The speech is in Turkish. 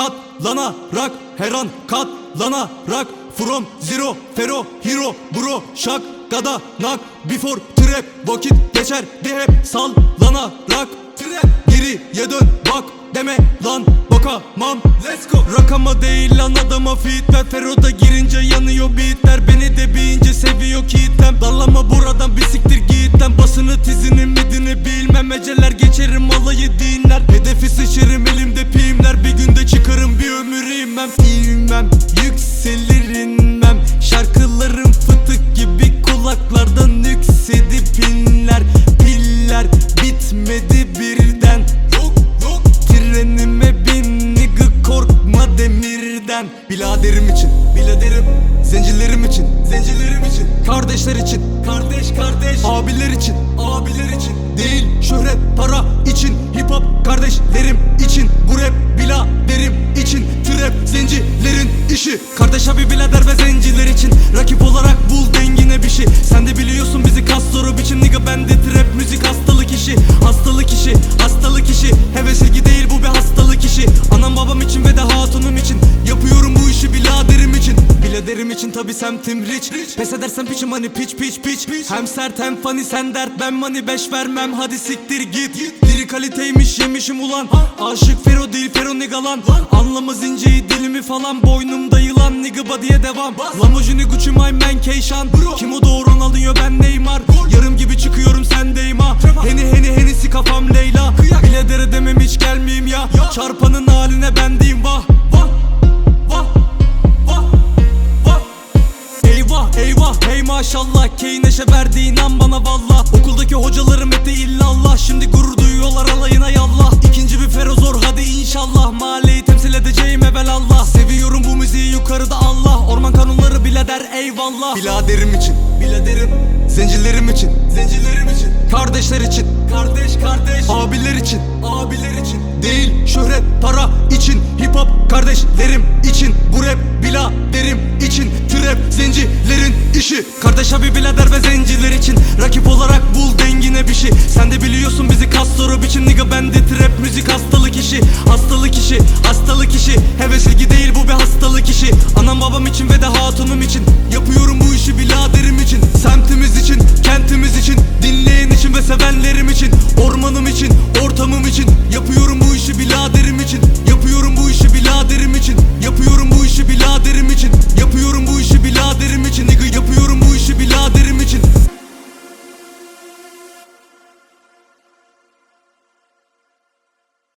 katlanarak Her an katlanarak From zero fero hero bro şak gada nak Before trap vakit geçerdi hep sallanarak Trap geriye dön bak deme lan bakamam. Let's go. Rakama değil lan adama fit ver Fero'da girince yanıyor beatler. Beni de bir ince seviyor kitlem. Dallama buradan bir siktir gitten gibi kulaklardan yüksedip inler Piller bitmedi birden. Yok yok. Trenime bin nigga korkma demirden. Biladerim için Biladerim. Zencilerim için Zencilerim için. Kardeşler için Kardeş kardeş. Abiler için Abiler için. Değil şöhret para için. Hip hop kardeşlerim için. Bu rap biladerim için. Trap zencilerin işi. Kardeş abi bilader ve zenciler tabi semtim rich. Pes edersen piçim hani piç piç piç. Hem sert hem funny sen dert. Ben money beş vermem. Hadi siktir git. Diri kaliteymiş yemişim ulan. Aşık Fero değil Fero nigga lan. Anlamaz inceyi dilimi falan. Boynumda yılan nigga body'ye devam. Lamborghini Gucci my man Keyşan Kim o doğuran alıyor ben Neymar. Yarım gibi çıkıyorum sendeyim ha Heni heni henisi kafam Leyla. Biladere demem hiç gelmeyeyim ya. Çarpanın haline vah Vah Vah Eyvah hey maşallah. Keyneşe verdi inan bana valla Okuldaki hocalarım etti illallah. Şimdi gurur duyuyorlar alayına yallah. İkinci bir ferozor hadi inşallah. Mahalleyi temsil edeceğim evelallah. Seviyorum bu müziği yukarıda Allah. Orman kanunları bile der eyvallah. Biladerim için. Biladerim. Zencilerim için. Zencilerim için. Kardeşler için. Kardeş kardeş. Abiler için. Abiler için. Değil şöhret para için. Hip hop kardeşlerim için. Bu rap biladerim için. Trap zencilerin işi Kardeş abi bilader ve zenciler için Rakip olarak bul dengine bir şey. Sen de biliyorsun bizi kas soru biçim Nigga bende trap müzik hastalık işi. Hastalık işi hastalık işi. Heves ilgi değil bu bir hastalık işi. Anam babam için ve de hatunum için. Yapıyorum bu işi biladerim için. Semtimiz için kentimiz için. Dinleyen için ve sevenlerim için. Ormanım için ortamım için. Yapıyorum bu işi biladerim için. Yapıyorum bu işi biladerim için. Yapıyorum bu işi biladerim için. Yapıyorum bu işi biladerim için. Nigga